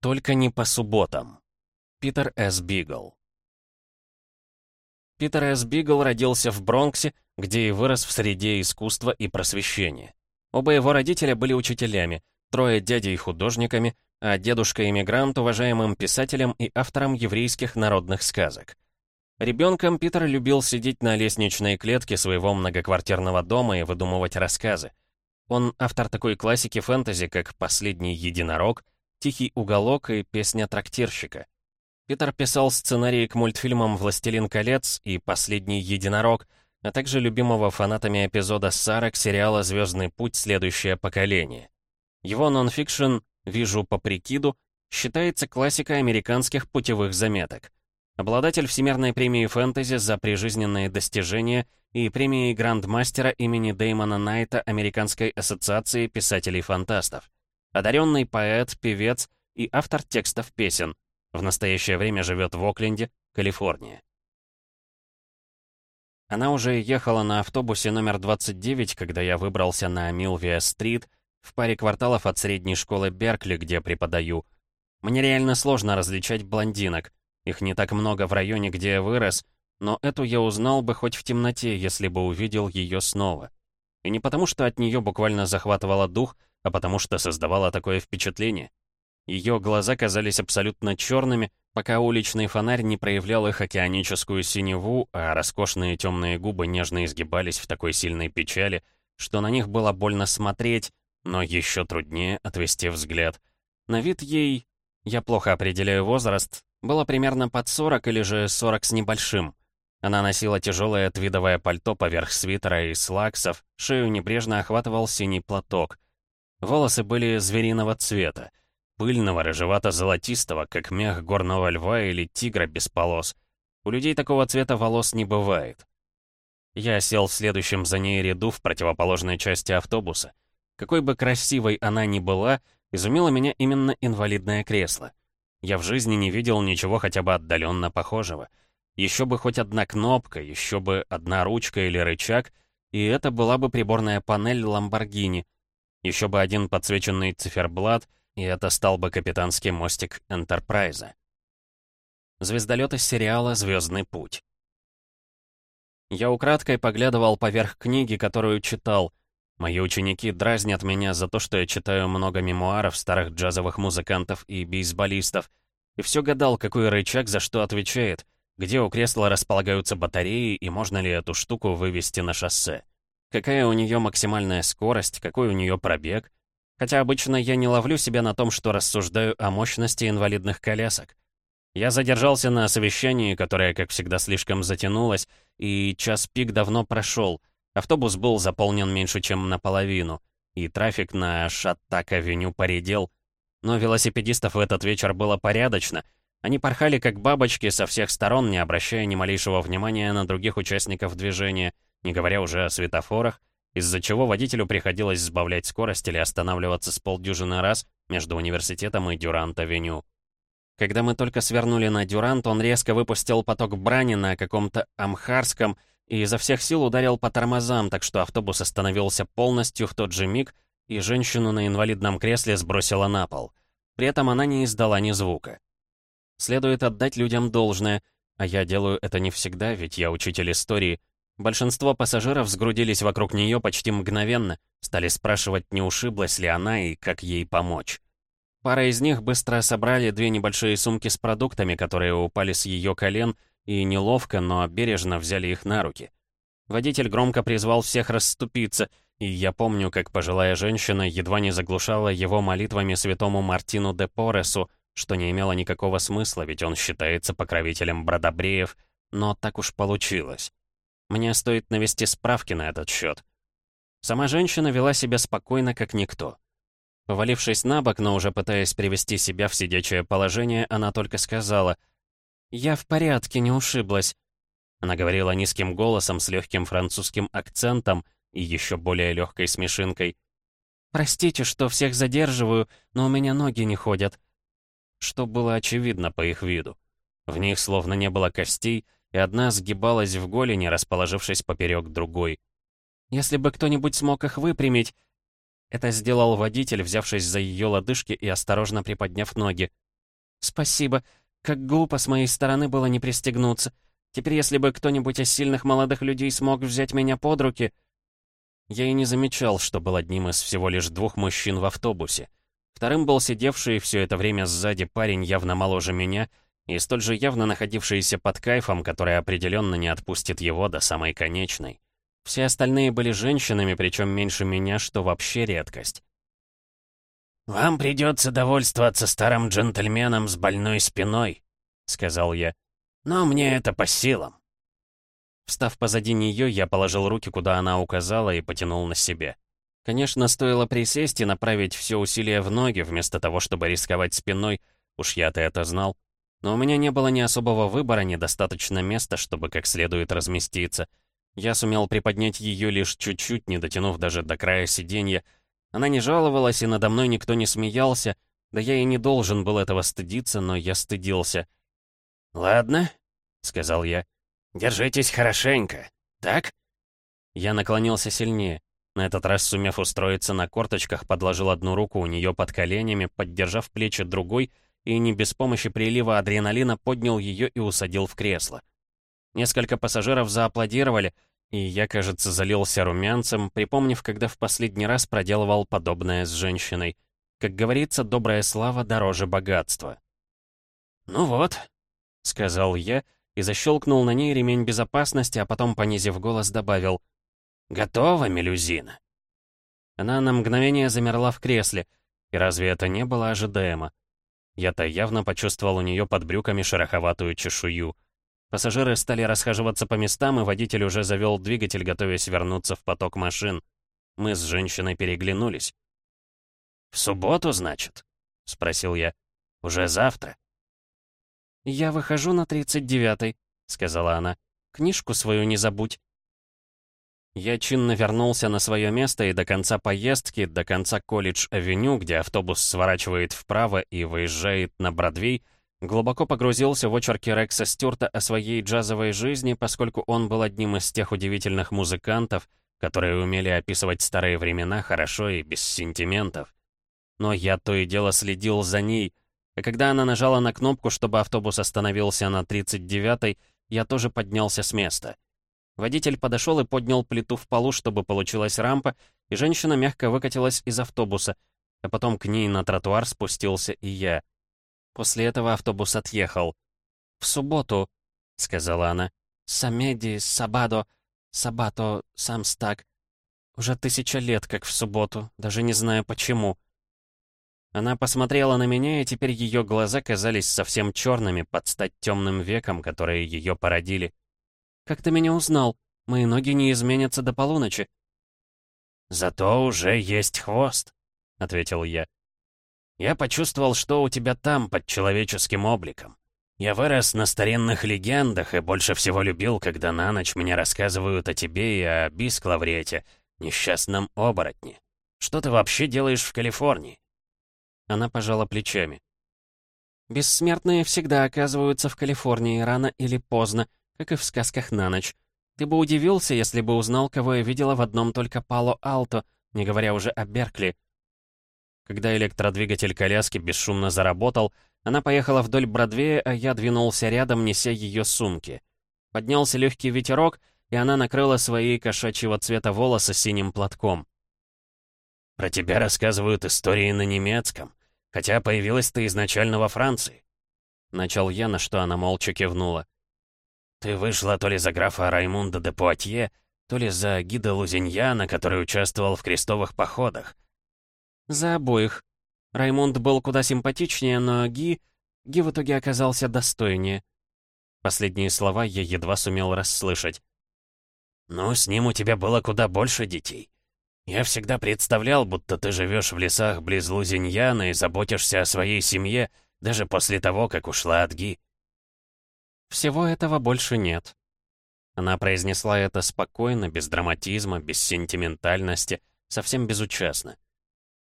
Только не по субботам. Питер С. Бигл. Питер С. Бигл родился в Бронксе, где и вырос в среде искусства и просвещения. Оба его родителя были учителями, трое дядей художниками, а дедушка-иммигрант уважаемым писателем и автором еврейских народных сказок. Ребенком Питер любил сидеть на лестничной клетке своего многоквартирного дома и выдумывать рассказы. Он автор такой классики фэнтези, как «Последний единорог», «Тихий уголок» и «Песня трактирщика». Питер писал сценарии к мультфильмам «Властелин колец» и «Последний единорог», а также любимого фанатами эпизода «Сарок» сериала «Звездный путь. Следующее поколение». Его нонфикшн «Вижу по прикиду» считается классикой американских путевых заметок. Обладатель Всемирной премии фэнтези за прижизненные достижения и премии Грандмастера имени Дэймона Найта Американской ассоциации писателей-фантастов. Одаренный поэт, певец и автор текстов песен. В настоящее время живет в Окленде, Калифорния. Она уже ехала на автобусе номер 29, когда я выбрался на Милвия-стрит, в паре кварталов от средней школы Беркли, где преподаю. Мне реально сложно различать блондинок. Их не так много в районе, где я вырос, но эту я узнал бы хоть в темноте, если бы увидел ее снова. И не потому, что от нее буквально захватывало дух, а потому что создавала такое впечатление. Ее глаза казались абсолютно черными, пока уличный фонарь не проявлял их океаническую синеву, а роскошные темные губы нежно изгибались в такой сильной печали, что на них было больно смотреть, но еще труднее отвести взгляд. На вид ей, я плохо определяю возраст, было примерно под 40 или же 40 с небольшим. Она носила тяжелое твидовое пальто поверх свитера и слаксов, шею небрежно охватывал синий платок. Волосы были звериного цвета, пыльного, рыжевато-золотистого, как мех горного льва или тигра без полос. У людей такого цвета волос не бывает. Я сел в следующем за ней ряду в противоположной части автобуса. Какой бы красивой она ни была, изумило меня именно инвалидное кресло. Я в жизни не видел ничего хотя бы отдаленно похожего. Еще бы хоть одна кнопка, еще бы одна ручка или рычаг, и это была бы приборная панель Lamborghini — еще бы один подсвеченный циферблат, и это стал бы капитанский мостик Энтерпрайза. Звездолет из сериала «Звездный путь». Я украдкой поглядывал поверх книги, которую читал. Мои ученики дразнят меня за то, что я читаю много мемуаров старых джазовых музыкантов и бейсболистов. И все гадал, какой рычаг за что отвечает, где у кресла располагаются батареи и можно ли эту штуку вывести на шоссе. Какая у нее максимальная скорость, какой у нее пробег. Хотя обычно я не ловлю себя на том, что рассуждаю о мощности инвалидных колясок. Я задержался на совещании, которое, как всегда, слишком затянулось, и час пик давно прошел. Автобус был заполнен меньше, чем наполовину, и трафик на Шаттак-авеню поредел. Но велосипедистов в этот вечер было порядочно. Они порхали как бабочки со всех сторон, не обращая ни малейшего внимания на других участников движения — не говоря уже о светофорах, из-за чего водителю приходилось сбавлять скорость или останавливаться с полдюжины раз между университетом и Дюрант-авеню. Когда мы только свернули на Дюрант, он резко выпустил поток брани на каком-то амхарском и изо всех сил ударил по тормозам, так что автобус остановился полностью в тот же миг, и женщину на инвалидном кресле сбросила на пол. При этом она не издала ни звука. Следует отдать людям должное, а я делаю это не всегда, ведь я учитель истории, Большинство пассажиров сгрудились вокруг нее почти мгновенно, стали спрашивать, не ушиблась ли она и как ей помочь. Пара из них быстро собрали две небольшие сумки с продуктами, которые упали с ее колен, и неловко, но бережно взяли их на руки. Водитель громко призвал всех расступиться, и я помню, как пожилая женщина едва не заглушала его молитвами святому Мартину де Поресу, что не имело никакого смысла, ведь он считается покровителем бродобреев, но так уж получилось. Мне стоит навести справки на этот счет. Сама женщина вела себя спокойно, как никто. Повалившись на бок, но уже пытаясь привести себя в сидячее положение, она только сказала «Я в порядке, не ушиблась». Она говорила низким голосом с легким французским акцентом и еще более легкой смешинкой. «Простите, что всех задерживаю, но у меня ноги не ходят». Что было очевидно по их виду. В них словно не было костей, и одна сгибалась в голени, расположившись поперек другой. «Если бы кто-нибудь смог их выпрямить...» Это сделал водитель, взявшись за ее лодыжки и осторожно приподняв ноги. Спасибо. Как глупо с моей стороны было не пристегнуться. Теперь, если бы кто-нибудь из сильных молодых людей смог взять меня под руки... Я и не замечал, что был одним из всего лишь двух мужчин в автобусе. Вторым был сидевший все это время сзади парень явно моложе меня и столь же явно находившийся под кайфом, который определенно не отпустит его до самой конечной. Все остальные были женщинами, причем меньше меня, что вообще редкость. «Вам придется довольствоваться старым джентльменом с больной спиной», — сказал я. «Но мне это по силам». Встав позади нее, я положил руки, куда она указала, и потянул на себе. Конечно, стоило присесть и направить все усилия в ноги, вместо того, чтобы рисковать спиной, уж я-то это знал. Но у меня не было ни особого выбора, ни достаточно места, чтобы как следует разместиться. Я сумел приподнять ее лишь чуть-чуть, не дотянув даже до края сиденья, она не жаловалась, и надо мной никто не смеялся. Да я и не должен был этого стыдиться, но я стыдился. «Ладно», — сказал я. «Держитесь хорошенько. Так?» Я наклонился сильнее. На этот раз, сумев устроиться на корточках, подложил одну руку у нее под коленями, поддержав плечи другой, и не без помощи прилива адреналина поднял ее и усадил в кресло. Несколько пассажиров зааплодировали, и я, кажется, залился румянцем, припомнив, когда в последний раз проделывал подобное с женщиной. Как говорится, добрая слава дороже богатства. «Ну вот», — сказал я и защелкнул на ней ремень безопасности, а потом, понизив голос, добавил «Готово, мелюзина». Она на мгновение замерла в кресле, и разве это не было ожидаемо? Я-то явно почувствовал у нее под брюками шероховатую чешую — Пассажиры стали расхаживаться по местам, и водитель уже завел двигатель, готовясь вернуться в поток машин. Мы с женщиной переглянулись. «В субботу, значит?» — спросил я. «Уже завтра?» «Я выхожу на 39-й», — сказала она. «Книжку свою не забудь». Я чинно вернулся на свое место и до конца поездки, до конца колледж-авеню, где автобус сворачивает вправо и выезжает на Бродвей, Глубоко погрузился в очерки Рекса Стюарта о своей джазовой жизни, поскольку он был одним из тех удивительных музыкантов, которые умели описывать старые времена хорошо и без сентиментов. Но я то и дело следил за ней, и когда она нажала на кнопку, чтобы автобус остановился на 39-й, я тоже поднялся с места. Водитель подошел и поднял плиту в полу, чтобы получилась рампа, и женщина мягко выкатилась из автобуса, а потом к ней на тротуар спустился и я — После этого автобус отъехал. «В субботу», — сказала она. «Самеди, Сабадо, Сабато, Самстак. Уже тысяча лет, как в субботу, даже не знаю почему». Она посмотрела на меня, и теперь ее глаза казались совсем черными под стать темным веком, которые ее породили. «Как ты меня узнал? Мои ноги не изменятся до полуночи». «Зато уже есть хвост», — ответил я. Я почувствовал, что у тебя там, под человеческим обликом. Я вырос на старинных легендах и больше всего любил, когда на ночь мне рассказывают о тебе и о Бисклаврете, несчастном оборотне. Что ты вообще делаешь в Калифорнии?» Она пожала плечами. «Бессмертные всегда оказываются в Калифорнии рано или поздно, как и в сказках на ночь. Ты бы удивился, если бы узнал, кого я видела в одном только Пало-Алто, не говоря уже о Беркли. Когда электродвигатель коляски бесшумно заработал, она поехала вдоль Бродвея, а я двинулся рядом, неся ее сумки. Поднялся легкий ветерок, и она накрыла свои кошачьего цвета волосы синим платком. «Про тебя рассказывают истории на немецком, хотя появилась ты изначально во Франции». Начал я, на что она молча кивнула. «Ты вышла то ли за графа Раймунда де Пуатье, то ли за гида Лузиньяна, который участвовал в крестовых походах. За обоих. Раймонд был куда симпатичнее, но Ги... Ги в итоге оказался достойнее. Последние слова я едва сумел расслышать. «Ну, с ним у тебя было куда больше детей. Я всегда представлял, будто ты живешь в лесах близ Лузиньяна и заботишься о своей семье, даже после того, как ушла от Ги». «Всего этого больше нет». Она произнесла это спокойно, без драматизма, без сентиментальности, совсем безучастно.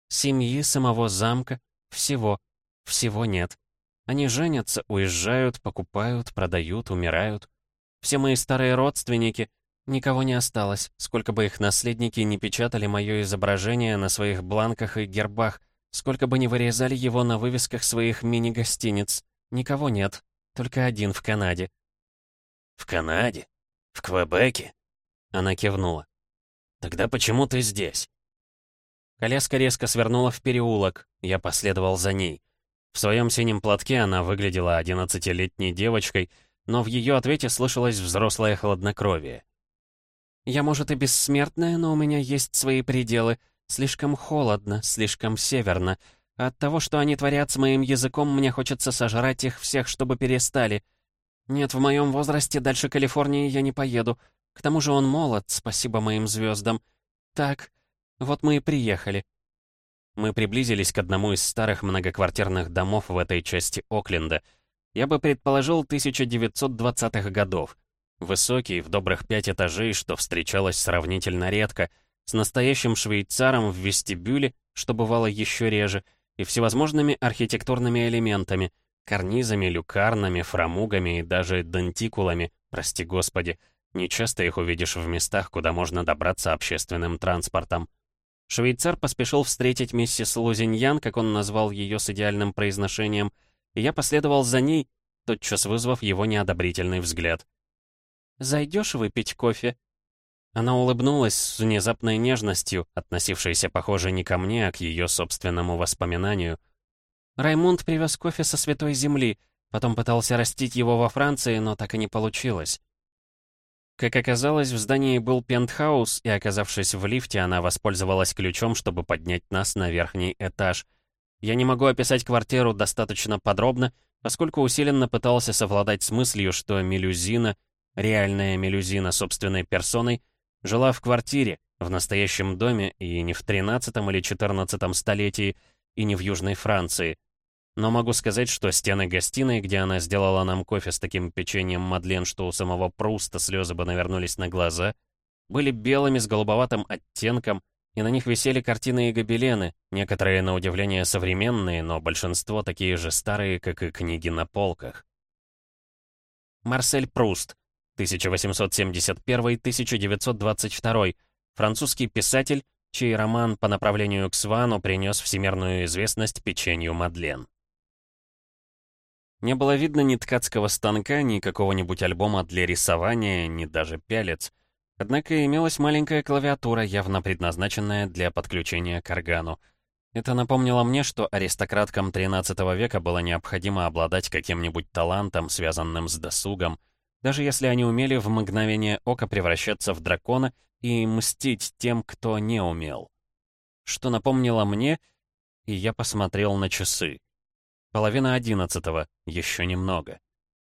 Семьи, самого замка, всего, всего нет. Они женятся, уезжают, покупают, продают, умирают. Все мои старые родственники, никого не осталось, сколько бы их наследники не печатали мое изображение на своих бланках и гербах, Сколько бы ни вырезали его на вывесках своих мини-гостиниц. Никого нет. Только один в Канаде. «В Канаде? В Квебеке?» Она кивнула. «Тогда почему ты здесь?» Коляска резко свернула в переулок. Я последовал за ней. В своем синем платке она выглядела одиннадцатилетней девочкой, но в ее ответе слышалось взрослое хладнокровие. «Я, может, и бессмертная, но у меня есть свои пределы. Слишком холодно, слишком северно. От того, что они творят с моим языком, мне хочется сожрать их всех, чтобы перестали. Нет, в моем возрасте дальше Калифорнии я не поеду. К тому же он молод, спасибо моим звездам. Так, вот мы и приехали». Мы приблизились к одному из старых многоквартирных домов в этой части Окленда. Я бы предположил 1920-х годов. Высокий, в добрых пять этажей, что встречалось сравнительно редко, с настоящим швейцаром в вестибюле, что бывало еще реже, и всевозможными архитектурными элементами, карнизами, люкарнами, фрамугами и даже дентикулами, прости господи. Нечасто их увидишь в местах, куда можно добраться общественным транспортом. Швейцар поспешил встретить миссис Лузиньян, как он назвал ее с идеальным произношением, и я последовал за ней, тотчас вызвав его неодобрительный взгляд. «Зайдешь выпить кофе?» Она улыбнулась с внезапной нежностью, относившейся, похоже, не ко мне, а к ее собственному воспоминанию. Раймунд привез кофе со Святой Земли, потом пытался растить его во Франции, но так и не получилось. Как оказалось, в здании был пентхаус, и, оказавшись в лифте, она воспользовалась ключом, чтобы поднять нас на верхний этаж. Я не могу описать квартиру достаточно подробно, поскольку усиленно пытался совладать с мыслью, что Мелюзина, реальная Мелюзина собственной персоной, жила в квартире, в настоящем доме, и не в 13 или 14 столетии, и не в Южной Франции. Но могу сказать, что стены гостиной, где она сделала нам кофе с таким печеньем Мадлен, что у самого Пруста слезы бы навернулись на глаза, были белыми с голубоватым оттенком, и на них висели картины и гобелены, некоторые, на удивление, современные, но большинство такие же старые, как и книги на полках. Марсель Пруст, 1871-1922, французский писатель, чей роман по направлению к Свану принес всемирную известность печенью Мадлен. Не было видно ни ткацкого станка, ни какого-нибудь альбома для рисования, ни даже пялец. Однако имелась маленькая клавиатура, явно предназначенная для подключения к органу. Это напомнило мне, что аристократкам XIII века было необходимо обладать каким-нибудь талантом, связанным с досугом, даже если они умели в мгновение ока превращаться в дракона и мстить тем, кто не умел. Что напомнило мне, и я посмотрел на часы. Половина одиннадцатого, еще немного.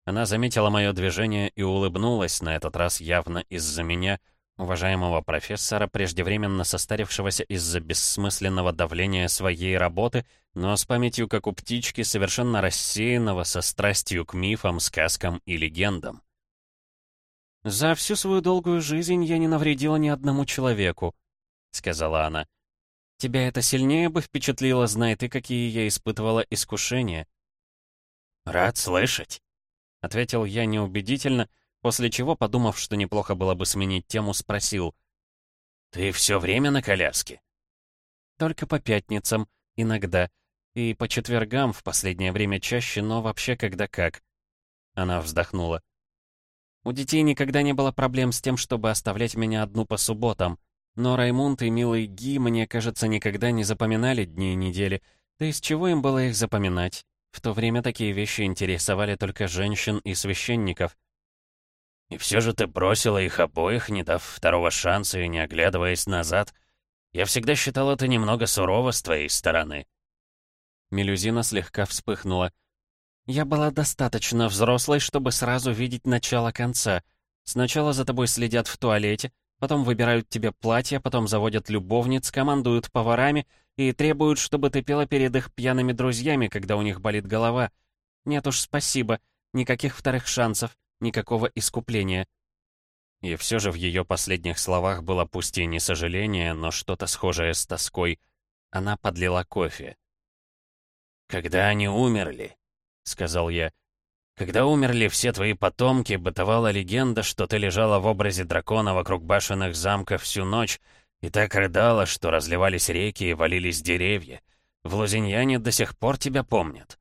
Она заметила мое движение и улыбнулась, на этот раз явно из-за меня, уважаемого профессора, преждевременно состарившегося из-за бессмысленного давления своей работы, но с памятью, как у птички, совершенно рассеянного, со страстью к мифам, сказкам и легендам. «За всю свою долгую жизнь я не навредила ни одному человеку», — сказала она. Тебя это сильнее бы впечатлило, знай ты, какие я испытывала искушения». «Рад слышать», — ответил я неубедительно, после чего, подумав, что неплохо было бы сменить тему, спросил. «Ты все время на коляске?» «Только по пятницам, иногда, и по четвергам в последнее время чаще, но вообще когда как». Она вздохнула. «У детей никогда не было проблем с тем, чтобы оставлять меня одну по субботам. Но Раймунд и милый Ги, мне кажется, никогда не запоминали дни и недели. Да из чего им было их запоминать? В то время такие вещи интересовали только женщин и священников. «И все же ты бросила их обоих, не дав второго шанса и не оглядываясь назад. Я всегда считал это немного сурово с твоей стороны». Мелюзина слегка вспыхнула. «Я была достаточно взрослой, чтобы сразу видеть начало конца. Сначала за тобой следят в туалете, Потом выбирают тебе платье, потом заводят любовниц, командуют поварами и требуют, чтобы ты пела перед их пьяными друзьями, когда у них болит голова. Нет уж, спасибо. Никаких вторых шансов, никакого искупления. И все же в ее последних словах было пусть и не сожаление, но что-то схожее с тоской. Она подлила кофе. «Когда они умерли», — сказал я, — когда умерли все твои потомки, бытовала легенда, что ты лежала в образе дракона вокруг башенных замков всю ночь и так рыдала, что разливались реки и валились деревья. В Лузиньяне до сих пор тебя помнят».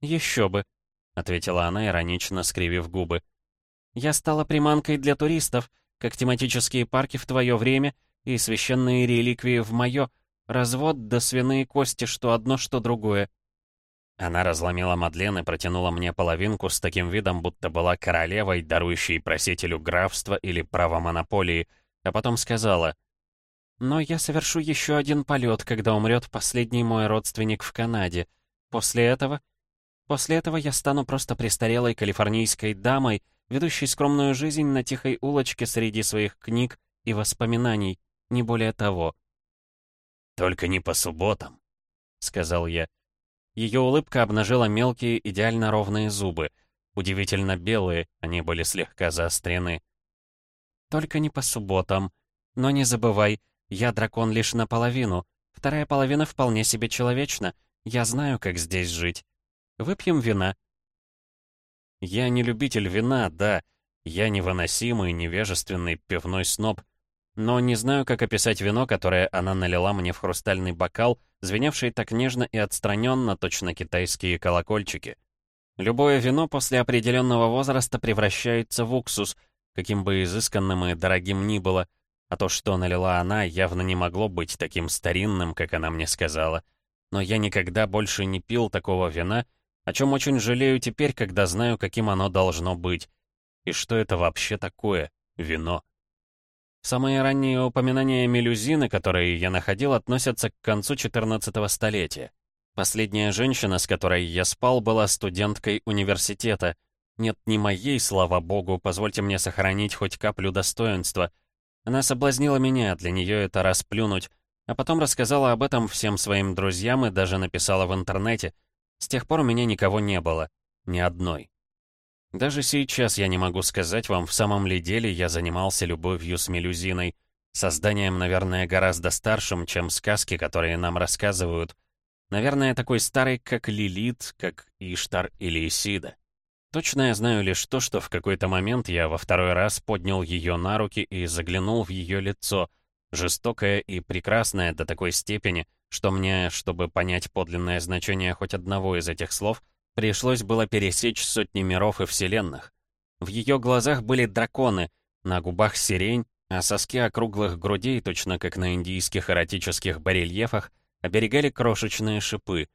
«Еще бы», — ответила она, иронично скривив губы. «Я стала приманкой для туристов, как тематические парки в твое время и священные реликвии в мое, развод да свиные кости, что одно, что другое». Она разломила Мадлен и протянула мне половинку с таким видом, будто была королевой, дарующей просителю графства или право монополии, а потом сказала, «Но я совершу еще один полет, когда умрет последний мой родственник в Канаде. После этого... После этого я стану просто престарелой калифорнийской дамой, ведущей скромную жизнь на тихой улочке среди своих книг и воспоминаний, не более того». «Только не по субботам», — сказал я. Ее улыбка обнажила мелкие, идеально ровные зубы. Удивительно белые, они были слегка заострены. «Только не по субботам. Но не забывай, я дракон лишь наполовину. Вторая половина вполне себе человечна. Я знаю, как здесь жить. Выпьем вина». Я не любитель вина, да. Я невыносимый, невежественный пивной сноб — но не знаю, как описать вино, которое она налила мне в хрустальный бокал, звеневший так нежно и отстраненно, точно китайские колокольчики. Любое вино после определенного возраста превращается в уксус, каким бы изысканным и дорогим ни было, а то, что налила она, явно не могло быть таким старинным, как она мне сказала. Но я никогда больше не пил такого вина, о чем очень жалею теперь, когда знаю, каким оно должно быть. И что это вообще такое, вино? Самые ранние упоминания мелюзины, которые я находил, относятся к концу 14 столетия. Последняя женщина, с которой я спал, была студенткой университета. Нет, не моей, слава богу, позвольте мне сохранить хоть каплю достоинства. Она соблазнила меня, для нее это расплюнуть, а потом рассказала об этом всем своим друзьям и даже написала в интернете. С тех пор у меня никого не было. Ни одной. Даже сейчас я не могу сказать вам, в самом ли деле я занимался любовью с Мелюзиной, созданием, наверное, гораздо старшим, чем сказки, которые нам рассказывают. Наверное, такой старый, как Лилит, как Иштар или Исида. Точно я знаю лишь то, что в какой-то момент я во второй раз поднял ее на руки и заглянул в ее лицо, жестокое и прекрасное до такой степени, что мне, чтобы понять подлинное значение хоть одного из этих слов — Пришлось было пересечь сотни миров и вселенных. В ее глазах были драконы, на губах сирень, а соски округлых грудей, точно как на индийских эротических барельефах, оберегали крошечные шипы.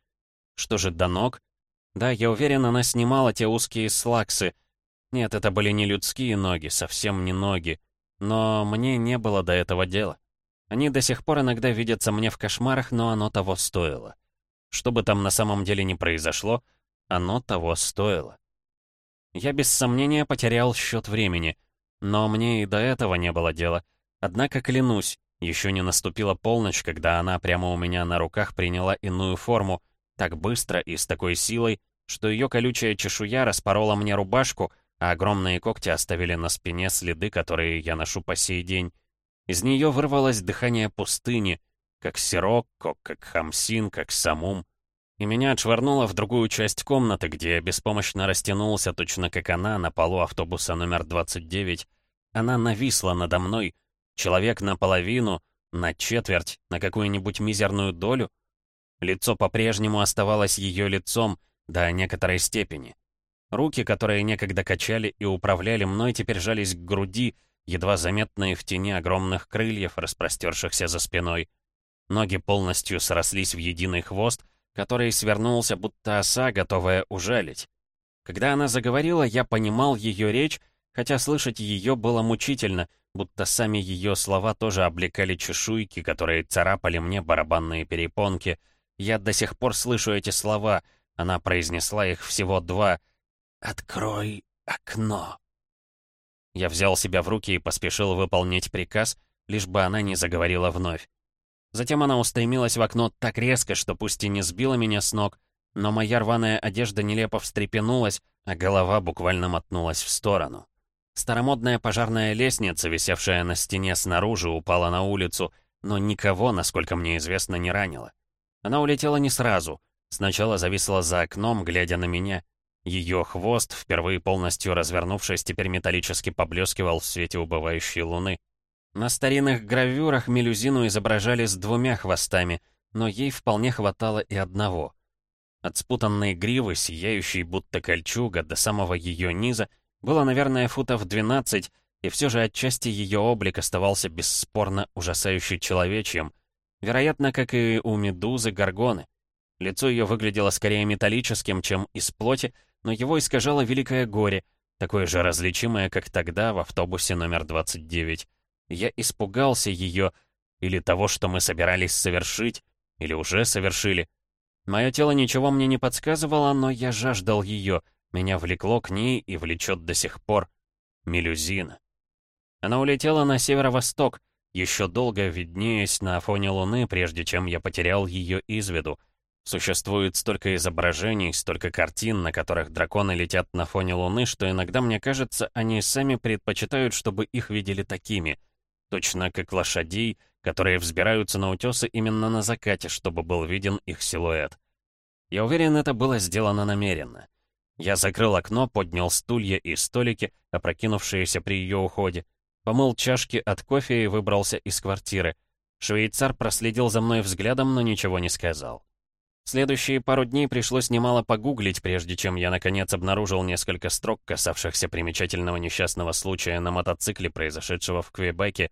Что же до ног? Да, я уверен, она снимала те узкие слаксы. Нет, это были не людские ноги, совсем не ноги. Но мне не было до этого дела. Они до сих пор иногда видятся мне в кошмарах, но оно того стоило. Что бы там на самом деле ни произошло, оно того стоило. Я без сомнения потерял счет времени, но мне и до этого не было дела. Однако, клянусь, еще не наступила полночь, когда она прямо у меня на руках приняла иную форму, так быстро и с такой силой, что ее колючая чешуя распорола мне рубашку, а огромные когти оставили на спине следы, которые я ношу по сей день. Из нее вырвалось дыхание пустыни, как сирокко, как хамсин, как самум и меня отшвырнуло в другую часть комнаты, где я беспомощно растянулся, точно как она, на полу автобуса номер 29. Она нависла надо мной. Человек наполовину, на четверть, на какую-нибудь мизерную долю. Лицо по-прежнему оставалось ее лицом, до некоторой степени. Руки, которые некогда качали и управляли мной, теперь жались к груди, едва заметные в тени огромных крыльев, распростершихся за спиной. Ноги полностью срослись в единый хвост, который свернулся, будто оса, готовая ужалить. Когда она заговорила, я понимал ее речь, хотя слышать ее было мучительно, будто сами ее слова тоже облекали чешуйки, которые царапали мне барабанные перепонки. Я до сих пор слышу эти слова, она произнесла их всего два. «Открой окно». Я взял себя в руки и поспешил выполнить приказ, лишь бы она не заговорила вновь. Затем она устремилась в окно так резко, что пусть и не сбила меня с ног, но моя рваная одежда нелепо встрепенулась, а голова буквально мотнулась в сторону. Старомодная пожарная лестница, висевшая на стене снаружи, упала на улицу, но никого, насколько мне известно, не ранила. Она улетела не сразу. Сначала зависла за окном, глядя на меня. Ее хвост, впервые полностью развернувшись, теперь металлически поблескивал в свете убывающей луны. На старинных гравюрах мелюзину изображали с двумя хвостами, но ей вполне хватало и одного. От спутанной гривы, сияющей будто кольчуга, до самого ее низа, было, наверное, футов 12, и все же отчасти ее облик оставался бесспорно ужасающе человечьим, вероятно, как и у медузы Горгоны. Лицо ее выглядело скорее металлическим, чем из плоти, но его искажало великое горе, такое же различимое, как тогда в автобусе номер 29. Я испугался ее, или того, что мы собирались совершить, или уже совершили. Мое тело ничего мне не подсказывало, но я жаждал ее, меня влекло к ней и влечет до сих пор. Мелюзина. Она улетела на северо-восток, еще долго виднеясь на фоне луны, прежде чем я потерял ее из виду — Существует столько изображений, столько картин, на которых драконы летят на фоне Луны, что иногда, мне кажется, они сами предпочитают, чтобы их видели такими. Точно как лошадей, которые взбираются на утесы именно на закате, чтобы был виден их силуэт. Я уверен, это было сделано намеренно. Я закрыл окно, поднял стулья и столики, опрокинувшиеся при ее уходе, помыл чашки от кофе и выбрался из квартиры. Швейцар проследил за мной взглядом, но ничего не сказал. Следующие пару дней пришлось немало погуглить, прежде чем я наконец обнаружил несколько строк, касавшихся примечательного несчастного случая на мотоцикле, произошедшего в Квебеке.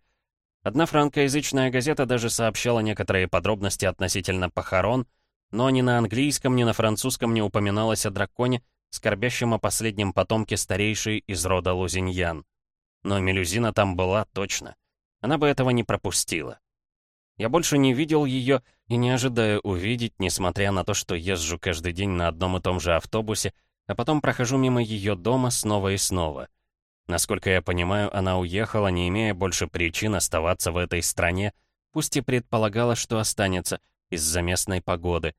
Одна франкоязычная газета даже сообщала некоторые подробности относительно похорон, но ни на английском, ни на французском не упоминалось о драконе, скорбящем о последнем потомке старейшей из рода Лузиньян. Но Мелюзина там была точно. Она бы этого не пропустила. Я больше не видел ее и не ожидаю увидеть, несмотря на то, что езжу каждый день на одном и том же автобусе, а потом прохожу мимо ее дома снова и снова. Насколько я понимаю, она уехала, не имея больше причин оставаться в этой стране, пусть и предполагала, что останется из-за местной погоды.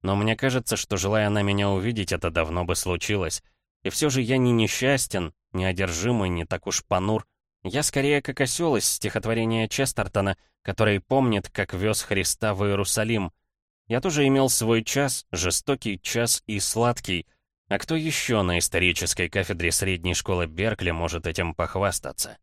Но мне кажется, что, желая она меня увидеть, это давно бы случилось. И все же я не несчастен, не одержимый, не так уж понур, я скорее как осел из стихотворения Честертона, который помнит, как вез Христа в Иерусалим. Я тоже имел свой час, жестокий час и сладкий. А кто еще на исторической кафедре средней школы Беркли может этим похвастаться?